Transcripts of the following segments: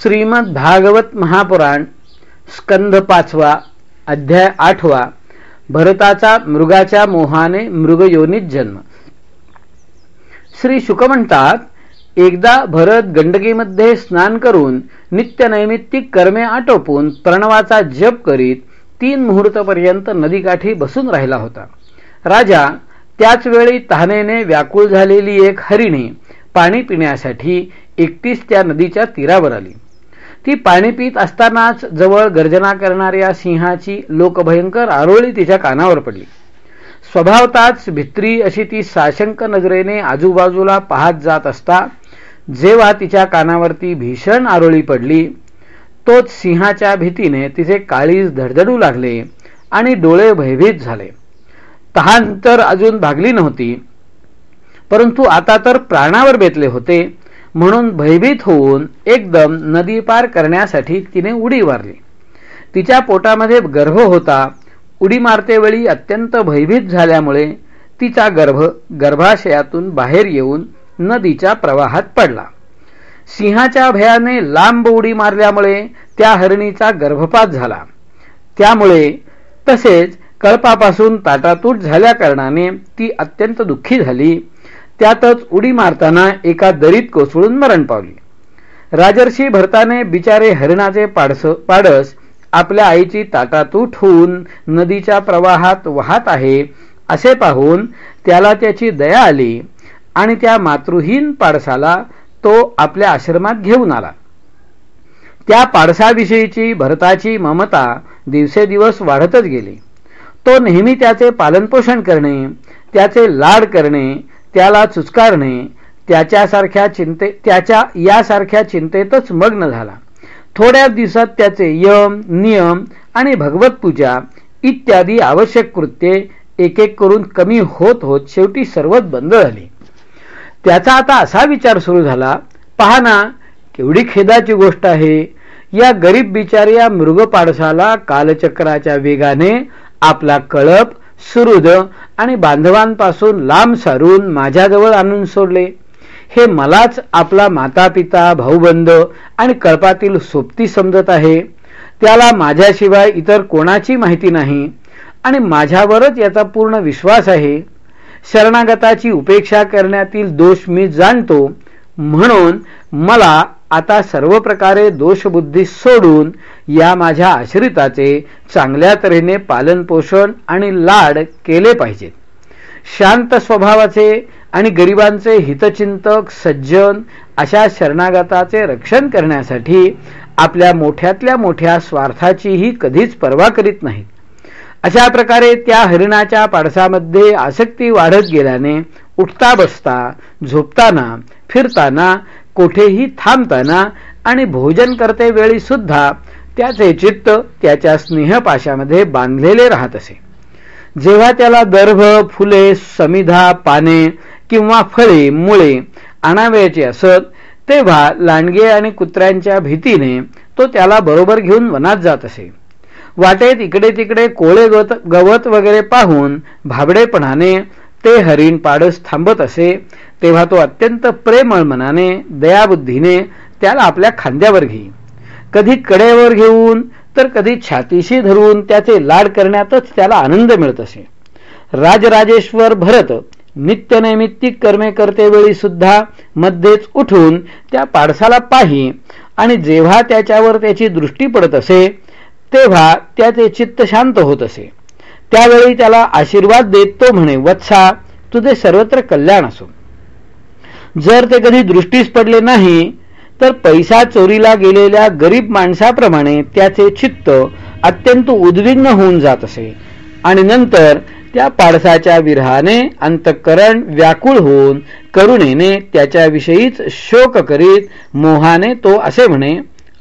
श्रीमद भागवत महापुराण स्कंध पाचवा अध्याय आठवा भरताचा मृगाच्या मोहाने मृगयोनीत जन्म. श्री शुक म्हणतात एकदा भरत गंडकीमध्ये स्नान करून नित्यनैमित्तिक कर्मे आटोपून प्रणवाचा जप करीत तीन मुहूर्तपर्यंत नदीकाठी बसून राहिला होता. राजा त्याच वेळी तहानेने व्याकुळ झालेली एक हरिणी पाणी पिण्यासाठी एकटीच त्या नदीच्या तीरावर आली. ती पाणी पित असतानाच जवळ गर्जना करणाऱ्या सिंहाची लोकभयंकर आरोळी तिच्या कानावर पडली. स्वभावताच भित्री अशी ती साशंक नजरेने आजूबाजूला पाहत जात असता जेव्हा तिच्या कानावरती भीषण आरोळी पडली तोच सिंहाच्या भीतीने तिचे काळीज धडधडू लागले आणि डोळे भयभीत झाले. तहान तर अजून भागली नव्हती परंतु आता तर प्राणावर बेतले होते म्हणून भयभीत होऊन एकदम नदी पार करण्यासाठी तिने उडी मारली. तिच्या पोटामध्ये गर्भ होता. उडी मारतेवेळी अत्यंत भयभीत झाल्यामुळे तिचा गर्भ गर्भाशयातून बाहेर येऊन नदीच्या प्रवाहात पडला. सिंहाच्या भयाने लांब उडी मारल्यामुळे त्या हरणीचा गर्भपात झाला. त्यामुळे तसेच कळपापासून ताटातूट झाल्या कारणाने ती अत्यंत दुःखी झाली. त्यातच उडी मारताना एका दरीत कोसळून मरण पावली. राजर्षी भरताने बिचारे हरिणाचे पाडस पाडस आपल्या आईची ताटातूट होऊन नदीच्या प्रवाहात वाहत आहे असे पाहून त्याला त्याची दया आली आणि त्या मातृहीन पाडसाला तो आपल्या आश्रमात घेऊन आला. त्या पाडसाविषयीची भरताची ममता दिवसेदिवस वाढतच गेली. तो नेहमी त्याचे पालनपोषण करणे त्याचे लाड करणे त्याला चुचकारणे त्याच्यासारख्या चिंते त्याच्या यासारख्या चिंतेतच मग्न झाला. थोड्या दिवसात त्याचे यम नियम आणि भगवत पूजा इत्यादी आवश्यक कृत्ये एक एक करून कमी होत होत शेवटी सर्वच बंद झाली. त्याचा आता असा विचार सुरू झाला पहा ना केवढी खेदाची गोष्ट आहे. या गरीब बिचाऱ्या मृगपाडसाला कालचक्राच्या वेगाने आपला कळप सुहृद आणि बांधवांपासून लांब सारून माझ्याजवळ आणून सोडले. हे मलाच आपला माता पिता भाऊबंद आणि कळपातील सोबती समजत आहे. त्याला माझ्याशिवाय इतर कोणाची माहिती नाही आणि माझ्यावरच याचा पूर्ण विश्वास आहे. शरणागताची उपेक्षा करण्यातील दोष मी जाणतो. म्हणून मला आता सर्व प्रकारे दोषबुद्धी सोडून या माझ्या आश्रिताचे चांगल्या तऱ्हेने पालनपोषण आणि लाड केले पाहिजेत शांत स्वभावाचे आणि गरिबांचे हितचिंतक सज्जन अशा शरणागताचे रक्षण करण्यासाठी आपल्या मोठ्यातल्या मोठ्या स्वार्थाचीही कधीच पर्वा करीत नाहीत. अशा प्रकारे त्या हरिणाच्या पाडसामध्ये आसक्ती वाढत गेल्याने उठता बसता झोपताना फिरताना कोठेही थांबताना आणि भोजन करते वेळी सुद्धा त्याचे चित्त त्याच्या स्नेहपाशामध्ये बांधलेले राहत असे. जेव्हा त्याला दर्भ फुले समिधा पाने किंवा फळे मुळे आणावयाची असत तेव्हा लांडगे आणि कुत्र्यांच्या भीतीने तो त्याला बरोबर घेऊन वनात जात असे. वाटेत इकडे तिकडे कोळे गवत गवत वगैरे पाहून भाबडेपणाने ते हरिण पाडस थांबत असे तेव्हा तो अत्यंत प्रेमळ मनाने दयाबुद्धीने त्याला आपल्या खांद्यावर घेई कधी कड्यावर घेऊन तर कधी छातीशी धरून त्याचे लाड करण्यातच त्याला आनंद मिळत असे. राजराजेश्वर भरत नित्यनैमित्तिक कर्मे करतेवेळी सुद्धा मध्येच उठून त्या पाडसाला पाही आणि जेव्हा त्याच्यावर त्याची दृष्टी पडत असे तेव्हा त्याचे चित्त शांत होत असे. त्यावेळी त्याला आशीर्वाद देत तो म्हणे वत्सा तुझे सर्वत्र कल्याण असो. जर ते कधी दृष्टीस पडले नाही तर पैसा चोरीला गेलेल्या गरीब माणसाप्रमाणे त्याचे चित्त अत्यंत उद्विग्न होऊन जात असे. आणि नंतर त्या पाडसाच्या विरहाने अंतःकरण व्याकुळ होऊन करुणेने त्याच्याविषयीच शोक करीत मोहाने तो असे म्हणे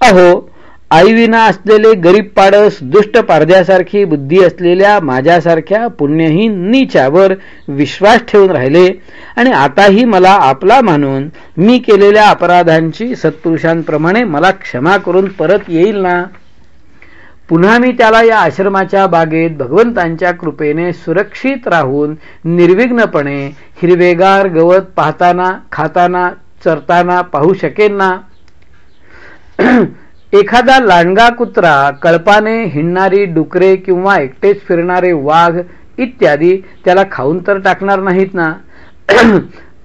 अहो आईविना असलेले गरीब पाडस दुष्ट पारद्यासारखी बुद्धी असलेल्या माझ्यासारख्या पुण्यहीन नीच्यावर विश्वास ठेवून राहिले. आणि आताही मला आपला मानून मी केलेल्या अपराधांची सत्पुरुषांप्रमाणे मला क्षमा करून परत येईल ना? पुन्हा मी त्याला या आश्रमाच्या बागेत भगवंतांच्या कृपेने सुरक्षित राहून निर्विघ्नपणे हिरवेगार गवत पाहताना खाताना चरताना पाहू शकेन ना? एखादा लांडगा कुत्रा कळपाने हिंडणारी डुकरे किंवा एकटेच फिरणारे वाघ इत्यादी त्याला खाऊन तर टाकणार नाहीत ना?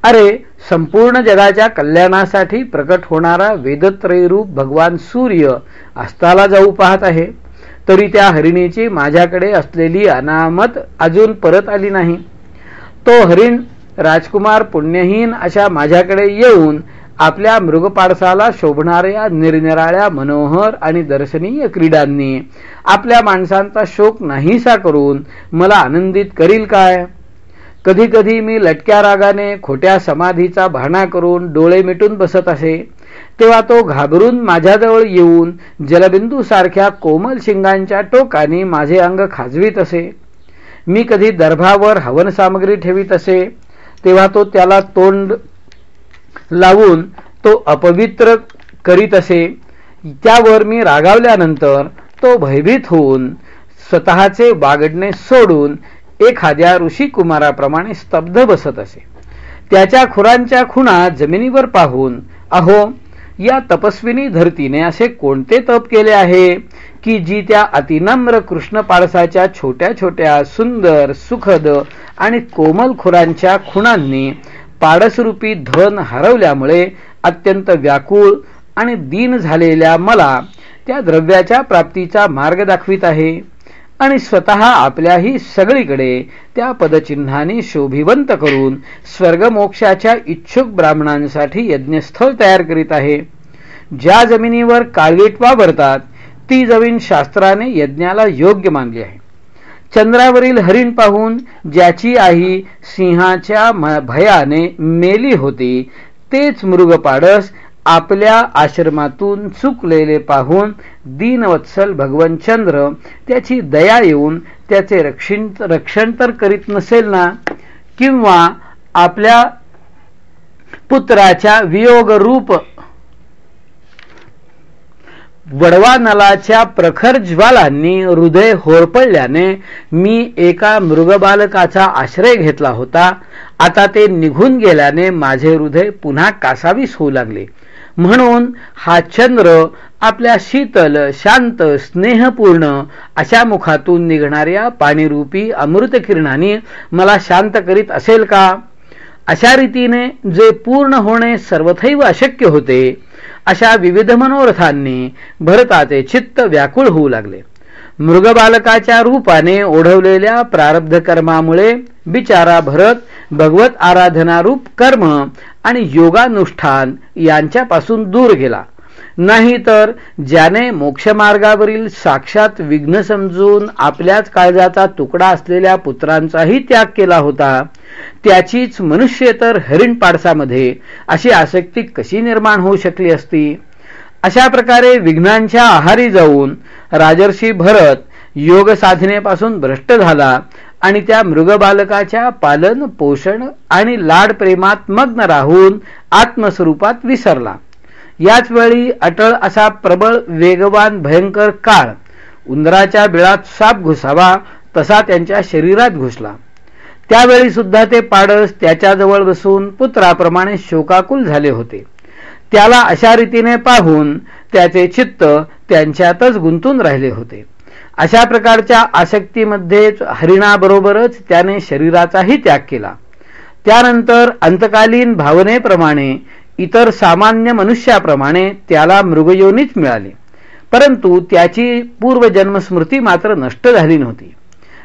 अरे संपूर्ण जगाच्या कल्याणासाठी प्रकट होणारा वेदत्रयरूप भगवान सूर्य अस्ताला जाऊ पाहत आहे. तरी त्या हरिणीची माझ्याकडे असलेली अनामत अजून परत आली नाही. तो हरिण राजकुमार पुण्यहीन अशा माझ्याकडे येऊन आपल्या मृगपाडसाला शोभणाऱ्या निरनिराळ्या मनोहर आणि दर्शनीय क्रीडांनी आपल्या माणसांचा शोक नाहीसा करून मला आनंदित करील काय? कधी कधी मी लटक्या रागाने खोट्या समाधीचा भाना करून डोळे मिटून बसत असे तेव्हा तो घाबरून माझ्याजवळ येऊन जलबिंदू सारख्या कोमल शिंगांच्या टोकाने माझे अंग खाजवीत असे. मी कधी दर्भावर हवन सामग्री ठेवीत असे तेव्हा तो त्याला तोंड लावून तो अपवित्र करीत असे. त्यावर मी रागावल्यानंतर तो भयभीत होऊन स्वतःचे बागडणे सोडून एखाद्या ऋषिकुमाराप्रमाणे स्तब्ध बसत असे. त्याच्या खुरांच्या खुणा जमिनीवर पाहून अहो या तपस्विनी धरतीने असे कोणते तप केले आहे की जी त्या अतिनम्र कृष्ण पाळसाच्या छोट्या छोट्या सुंदर सुखद आणि कोमल खुरांच्या खुणांनी पाडसरूपी धन हरवल्यामुळे अत्यंत व्याकुळ आणि दीन झालेल्या मला त्या द्रव्याच्या प्राप्तीचा मार्ग दाखवित आहे आणि स्वतः आपल्याही सगळीकडे त्या पदचिन्हाने शोभिवंत करून स्वर्गमोक्षाच्या इच्छुक ब्राह्मणांसाठी यज्ञस्थळ तयार करीत आहे. ज्या जमिनीवर काळवीट वावरतात ती जमीन शास्त्राने यज्ञाला योग्य मानली आहे. चंद्रावरील हरिण पाहून ज्याची आई सिंहाच्या भयाने मेली होती तेच मृगपाडस आपल्या आश्रमातून चुकलेले पाहून दीनवत्सल भगवन चंद्र त्याची दया येऊन त्याचे रक्षण रक्षण तर करीत नसेल ना? किंवा आपल्या पुत्राच्या वियोगरूप वडवा नलाच्या प्रखर ज्वालांनी हृदय होरपळल्याने मी एका मृगबालकाचा आश्रय घेतला होता. आता ते निघून गेल्याने माझे हृदय पुन्हा कासावीस होऊ लागले. म्हणून हा चंद्र आपल्या शीतल शांत स्नेहपूर्ण अशा मुखातून निघणाऱ्या पाणीरूपी अमृत किरणाने मला शांत करीत असेल का? अशा रीतीने जे पूर्ण होणे सर्वथैव अशक्य होते. अशा विविध मनोरथांनी भरताचे चित्त व्याकुळ होऊ लागले. मृगबालकाच्या रूपाने ओढवलेल्या प्रारब्ध कर्मामुळे बिचारा भरत भगवत आराधनारूप कर्म आणि योगानुष्ठान यांच्यापासून दूर गेला. नाही तर ज्याने मोक्षमार्गावरील साक्षात विघ्न समजून आपल्याच काळजाचा तुकडा असलेल्या पुत्रांचाही त्याग केला होता त्याचीच मनुष्येतर हरिण पाडसामध्ये अशी आसक्ती कशी निर्माण होऊ शकली असती? अशा प्रकारे विघ्नांच्या आहारी जाऊन राजर्षी भरत योग साधनेपासून भ्रष्ट झाला आणि त्या मृगबालकाच्या पालन पोषण आणि लाड प्रेमात मग्न राहून आत्मस्वरूपात विसरला. याच वेळी अटळ असा प्रबळ वेगवान भयंकर काळ. उंदराच्या बिळात साप घुसावा तसा त्यांच्या शरीरात घुसला. त्यावेळी सुद्धा ते पाडस त्याच्याजवळ बसून पुत्राप्रमाणे शोकाकुल झाले होते. त्याला अशा रीतीने पाहून त्याचे चित्त त्यांच्यातच गुंतून राहिले होते. अशा प्रकारच्या आसक्तीमध्येच हरिणाबरोबरच त्याने शरीराचाही त्याग केला. त्यानंतर अंतकालीन भावनेप्रमाणे इतर सामान्य मनुष्याप्रमाणे त्याला मृगयोनीच मिळाली. परंतु त्याची पूर्वजन्मस्मृती मात्र नष्ट झाली नव्हती.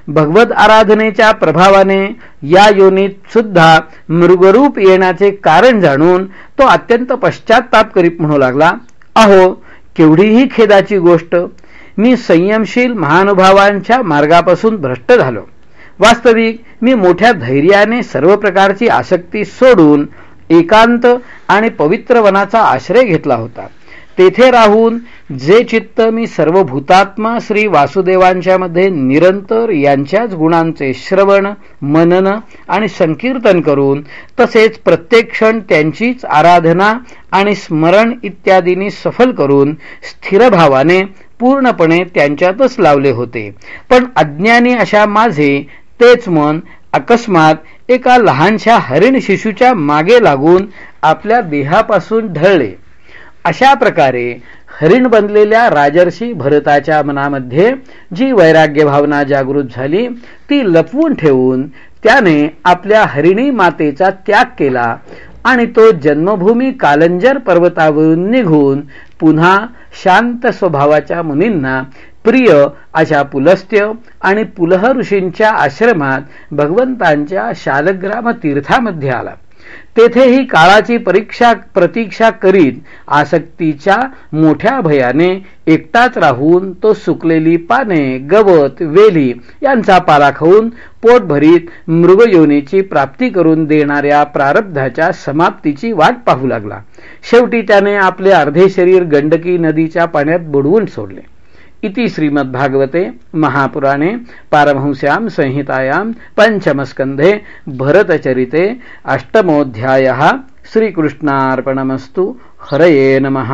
भगवत आराधनेच्या प्रभावाने या योनीत सुद्धा मृगरूप येण्याचे कारण जाणून तो अत्यंत पश्चाताप करीत म्हणू लागला अहो केवढीही खेदाची गोष्ट मी संयमशील महानुभावांच्या मार्गापासून भ्रष्ट झालो. वास्तविक मी मोठ्या धैर्याने सर्व प्रकारची आसक्ती सोडून एकांत आणि पवित्र वनाचा आश्रय घेतला होता. तेथे राहून जे चित्त मी सर्व भूतात्मा श्री वासुदेवांच्या मध्ये निरंतर यांच्याच गुणांचे श्रवण मनन आणि संकीर्तन करून तसेच प्रत्येक क्षण त्यांचीच आराधना आणि स्मरण इत्यादींनी सफल करून स्थिर भावाने पूर्णपणे त्यांच्यातच लावले होते. पण अज्ञानी अशा माझे तेच मन अकस्मात एका लहानशा हरिण शिशूच्या मागे लागून आपल्या देहापासून ढळले. अशा प्रकारे हरिण बनलेल्या राजर्षी भरताच्या मनामध्ये जी वैराग्य भावना जागृत झाली ती लपवून ठेवून त्याने आपल्या हरिणी मातेचा त्याग केला आणि तो जन्मभूमी कालंजर पर्वतावरून निघून पुन्हा शांत स्वभावाच्या मुनींना प्रिय अशा पुलस्त्य आणि पुलह ऋषींच्या आश्रमात भगवंतांच्या शालग्राम तीर्थामध्ये आला. तेथेही काळाची परीक्षा प्रतीक्षा करीत आसक्तीच्या मोठ्या भयाने एकटाच राहून तो सुकलेली पाने गवत वेली यांचा पाला खाऊन पोट भरीत मृगयोनीची प्राप्ती करून देणाऱ्या प्रारब्धाच्या समाप्तीची वाट पाहू लागला. शेवटी त्याने आपले अर्धे शरीर गंडकी नदीच्या पाण्यात बुडवून सोडले. इति श्रीमद्भागवते महापुराणे पारमहंस्यां संहितायां पञ्चमस्कन्धे भरतचरिते अष्टमोऽध्यायः श्रीकृष्णार्पणमस्तु हरये नमः।